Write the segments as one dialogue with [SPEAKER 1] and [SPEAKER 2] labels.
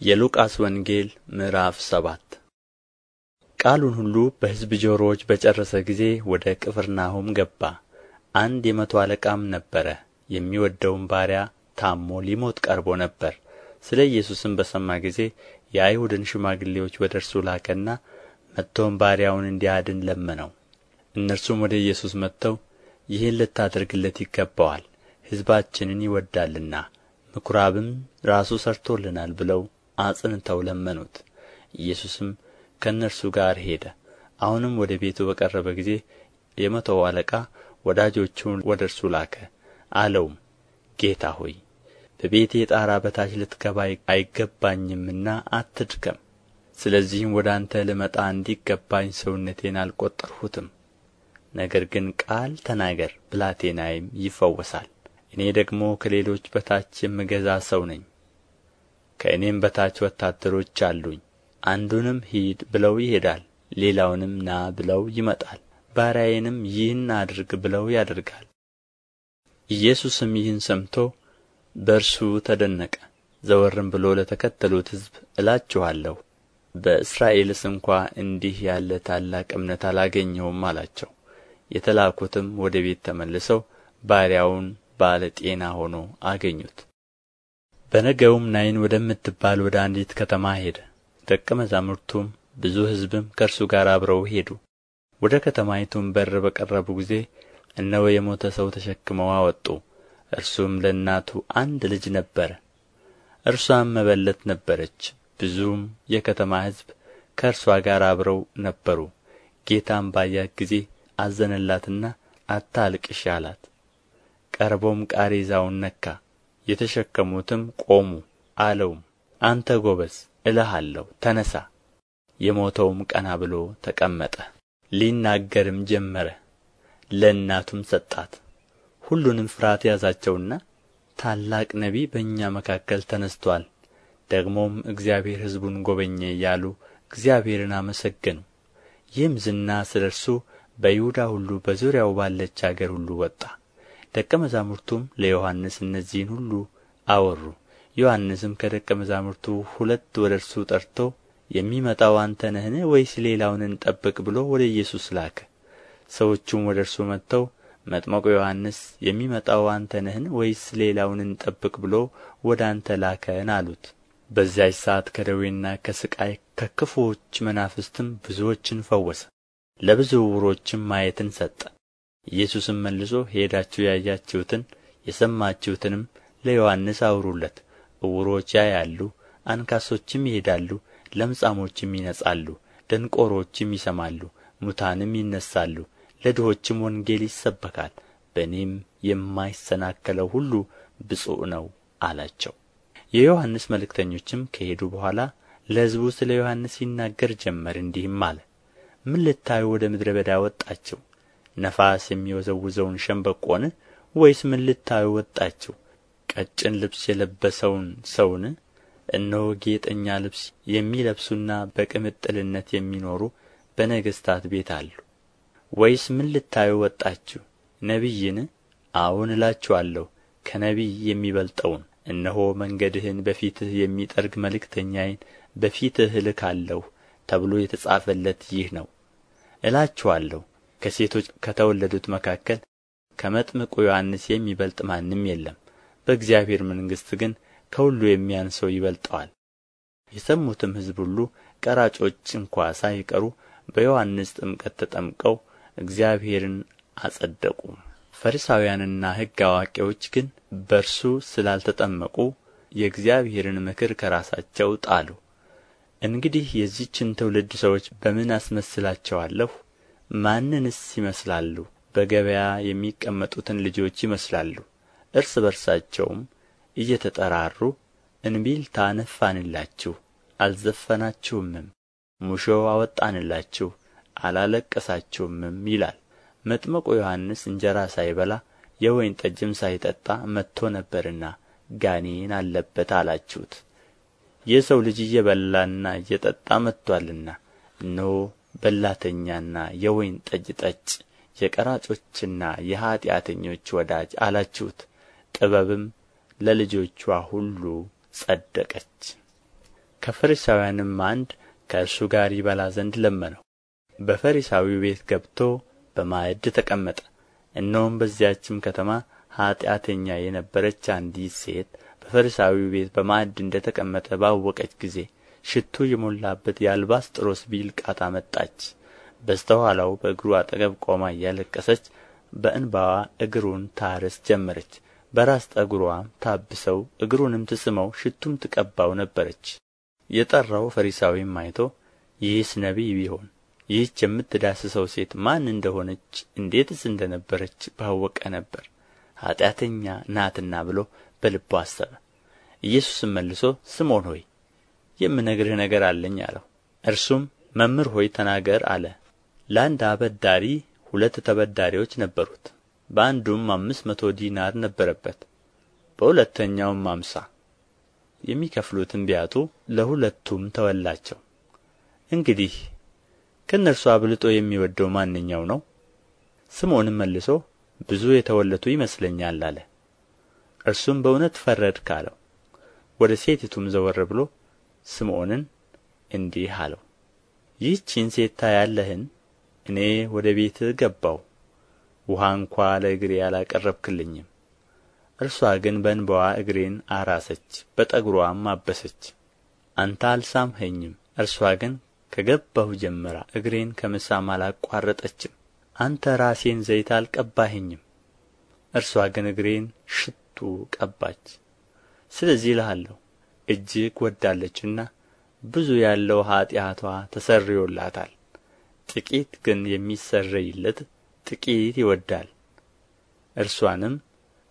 [SPEAKER 1] የሉቃስ ወንጌል ምዕራፍ ሰባት ቃሉን ሁሉ በሕዝብ ጆሮዎች በጨረሰ ጊዜ ወደ ቅፍርናሆም ገባ። አንድ የመቶ አለቃም ነበረ፣ የሚወደውም ባሪያ ታሞ ሊሞት ቀርቦ ነበር። ስለ ኢየሱስም በሰማ ጊዜ የአይሁድን ሽማግሌዎች ወደ እርሱ ላከና መጥቶም ባሪያውን እንዲያድን ለመነው። እነርሱም ወደ ኢየሱስ መጥተው ይህን ልታደርግለት ይገባዋል፣ ሕዝባችንን ይወዳልና ምኵራብም ራሱ ሠርቶልናል ብለው አጽንተው ለመኑት። ኢየሱስም ከእነርሱ ጋር ሄደ። አሁንም ወደ ቤቱ በቀረበ ጊዜ የመቶው አለቃ ወዳጆቹን ወደ እርሱ ላከ። አለውም ጌታ ሆይ በቤቴ ጣራ በታች ልትገባ አይገባኝምና አትድከም። ስለዚህም ወደ አንተ ልመጣ እንዲገባኝ ሰውነቴን አልቈጠርሁትም። ነገር ግን ቃል ተናገር ብላቴናዬም ይፈወሳል። እኔ ደግሞ ከሌሎች በታች የምገዛ ሰው ነኝ ከእኔም በታች ወታደሮች አሉኝ። አንዱንም ሂድ ብለው ይሄዳል ሌላውንም ና ብለው ይመጣል። ባሪያዬንም ይህን አድርግ ብለው ያደርጋል። ኢየሱስም ይህን ሰምቶ በእርሱ ተደነቀ። ዘወርም ብሎ ለተከተሉት ሕዝብ እላችኋለሁ በእስራኤልስ እንኳ እንዲህ ያለ ታላቅ እምነት አላገኘሁም አላቸው። የተላኩትም ወደ ቤት ተመልሰው ባሪያውን ባለ ጤና ሆኖ አገኙት በነገውም ናይን ወደምትባል ወደ አንዲት ከተማ ሄደ። ደቀ መዛሙርቱም ብዙ ሕዝብም ከእርሱ ጋር አብረው ሄዱ። ወደ ከተማይቱም በር በቀረቡ ጊዜ እነሆ የሞተ ሰው ተሸክመው አወጡ። እርሱም ለእናቱ አንድ ልጅ ነበረ። እርሷም መበለት ነበረች። ብዙም የከተማ ሕዝብ ከእርሷ ጋር አብረው ነበሩ። ጌታም ባያት ጊዜ አዘነላትና አታልቅሽ አላት። ቀርቦም ቃሬዛውን ነካ የተሸከሙትም ቆሙ አለውም። አንተ ጎበዝ እልሃለሁ ተነሣ። የሞተውም ቀና ብሎ ተቀመጠ። ሊናገርም ጀመረ ለእናቱም ሰጣት። ሁሉንም ፍርሃት ያዛቸውና ታላቅ ነቢይ በእኛ መካከል ተነሥቶአል ደግሞም እግዚአብሔር ሕዝቡን ጐበኘ እያሉ እግዚአብሔርን አመሰገኑ። ይህም ዝና ስለ እርሱ በይሁዳ ሁሉ በዙሪያው ባለች አገር ሁሉ ወጣ ደቀ መዛሙርቱም ለዮሐንስ እነዚህን ሁሉ አወሩ። ዮሐንስም ከደቀ መዛሙርቱ ሁለት ወደ እርሱ ጠርቶ የሚመጣው አንተ ነህን ወይስ ሌላውን እንጠብቅ ብሎ ወደ ኢየሱስ ላከ። ሰዎቹም ወደ እርሱ መጥተው መጥመቁ ዮሐንስ የሚመጣው አንተ ነህን ወይስ ሌላውን እንጠብቅ ብሎ ወደ አንተ ላከን አሉት። በዚያች ሰዓት ከደዌና ከሥቃይ ከክፉዎች መናፍስትም ብዙዎችን ፈወሰ ለብዙ ዕውሮችም ማየትን ሰጠ ኢየሱስም መልሶ ሄዳችሁ ያያችሁትን የሰማችሁትንም ለዮሐንስ አውሩለት። ዕውሮች ያያሉ አንካሶችም ይሄዳሉ ለምጻሞችም ይነጻሉ ደንቆሮችም ይሰማሉ ሙታንም ይነሣሉ ለድሆችም ወንጌል ይሰበካል። በእኔም የማይሰናከለው ሁሉ ብፁዕ ነው አላቸው። የዮሐንስ መልእክተኞችም ከሄዱ በኋላ ለሕዝቡ ስለ ዮሐንስ ይናገር ጀመር እንዲህም አለ። ምን ልታዩ ወደ ምድረ በዳ ወጣችሁ ነፋስ የሚወዘውዘውን ሸምበቆን ወይስ ምን ልታዩ ወጣችሁ? ቀጭን ልብስ የለበሰውን ሰውን እነሆ ጌጠኛ ልብስ የሚለብሱና በቅምጥልነት የሚኖሩ በነገሥታት ቤት አሉ። ወይስ ምን ልታዩ ወጣችሁ? ነቢይን አዎን እላችኋለሁ ከነቢይ የሚበልጠውን። እነሆ መንገድህን በፊትህ የሚጠርግ መልእክተኛዬን በፊትህ እልካለሁ ተብሎ የተጻፈለት ይህ ነው እላችኋለሁ ከሴቶች ከተወለዱት መካከል ከመጥምቁ ዮሐንስ የሚበልጥ ማንም የለም። በእግዚአብሔር መንግሥት ግን ከሁሉ የሚያንሰው ይበልጠዋል። የሰሙትም ሕዝብ ሁሉ ቀራጮች እንኳ ሳይቀሩ በዮሐንስ ጥምቀት ተጠምቀው እግዚአብሔርን አጸደቁ። ፈሪሳውያንና ሕግ አዋቂዎች ግን በእርሱ ስላልተጠመቁ የእግዚአብሔርን ምክር ከራሳቸው ጣሉ። እንግዲህ የዚችን ትውልድ ሰዎች በምን አስመስላቸዋለሁ ማንንስ ይመስላሉ? በገበያ የሚቀመጡትን ልጆች ይመስላሉ። እርስ በርሳቸውም እየተጠራሩ እንቢልታ ነፋንላችሁ አልዘፈናችሁምም። ሙሾ አወጣንላችሁ አላለቀሳችሁምም ይላል። መጥምቁ ዮሐንስ እንጀራ ሳይበላ የወይን ጠጅም ሳይጠጣ መጥቶ ነበርና ጋኔን አለበት አላችሁት። የሰው ልጅ እየበላና እየጠጣ መጥቶአልና እነሆ በላተኛና የወይን ጠጅ ጠጭ የቀራጮችና የኃጢአተኞች ወዳጅ አላችሁት። ጥበብም ለልጆችዋ ሁሉ ጸደቀች። ከፈሪሳውያንም አንድ ከእርሱ ጋር ይበላ ዘንድ ለመነው። በፈሪሳዊው ቤት ገብቶ በማዕድ ተቀመጠ። እነሆም በዚያችም ከተማ ኃጢአተኛ የነበረች አንዲት ሴት በፈሪሳዊው ቤት በማዕድ እንደ ተቀመጠ ባወቀች ጊዜ ሽቱ የሞላበት የአልባስጥሮስ ቢልቃጥ አመጣች በስተ ኋላው በእግሩ አጠገብ ቆማ እያለቀሰች በእንባዋ እግሩን ታርስ ጀመረች። በራስ ጠጕርዋም ታብሰው እግሩንም ትስመው ሽቱም ትቀባው ነበረች። የጠራው ፈሪሳዊም አይቶ ይህስ ነቢይ ቢሆን ይህች የምትዳስሰው ሴት ማን እንደ ሆነች እንዴትስ እንደ ነበረች ባወቀ ነበር። ኃጢአተኛ ናትና ብሎ በልቡ አሰበ። ኢየሱስም መልሶ ስምዖን ሆይ የምነግርህ ነገር አለኝ አለው። እርሱም መምህር ሆይ ተናገር አለ። ለአንድ አበዳሪ ሁለት ተበዳሪዎች ነበሩት። በአንዱም አምስት መቶ ዲናር ነበረበት በሁለተኛውም አምሳ የሚከፍሉትም ቢያጡ ለሁለቱም ተወላቸው። እንግዲህ ከእነርሱ አብልጦ የሚወደው ማንኛው ነው? ስምዖንም መልሶ ብዙ የተወለቱ ይመስለኛል አለ። እርሱም በእውነት ፈረድህ አለው። ወደ ሴቲቱም ዘወር ብሎ ስምዖንን እንዲህ አለው ይህችን ሴት ታያለህን? እኔ ወደ ቤትህ ገባሁ ውኃ እንኳ ለእግሬ አላቀረብክልኝም። እርሷ ግን በእንባዋ እግሬን አራሰች በጠጕርዋም አበሰች። አንተ አልሳምኸኝም እርሷ ግን ከገባሁ ጀምራ እግሬን ከመሳም አላቋረጠችም። አንተ ራሴን ዘይት አልቀባኸኝም እርሷ ግን እግሬን ሽቱ ቀባች። ስለዚህ እልሃለሁ እጅግ ወዳለችና ብዙ ያለው ኃጢአትዋ ተሰርዮላታል። ጥቂት ግን የሚሰረይለት ጥቂት ይወዳል። እርሷንም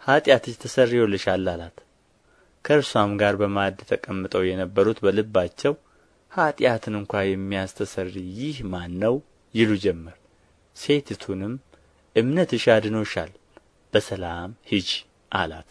[SPEAKER 1] ኃጢአትሽ ተሰርዮልሻል አላት። ከእርሷም ጋር በማዕድ ተቀምጠው የነበሩት በልባቸው ኃጢአትን እንኳ የሚያስተሰርይ ይህ ማን ነው ይሉ ጀመር። ሴቲቱንም እምነትሽ አድኖሻል በሰላም ሂጂ አላት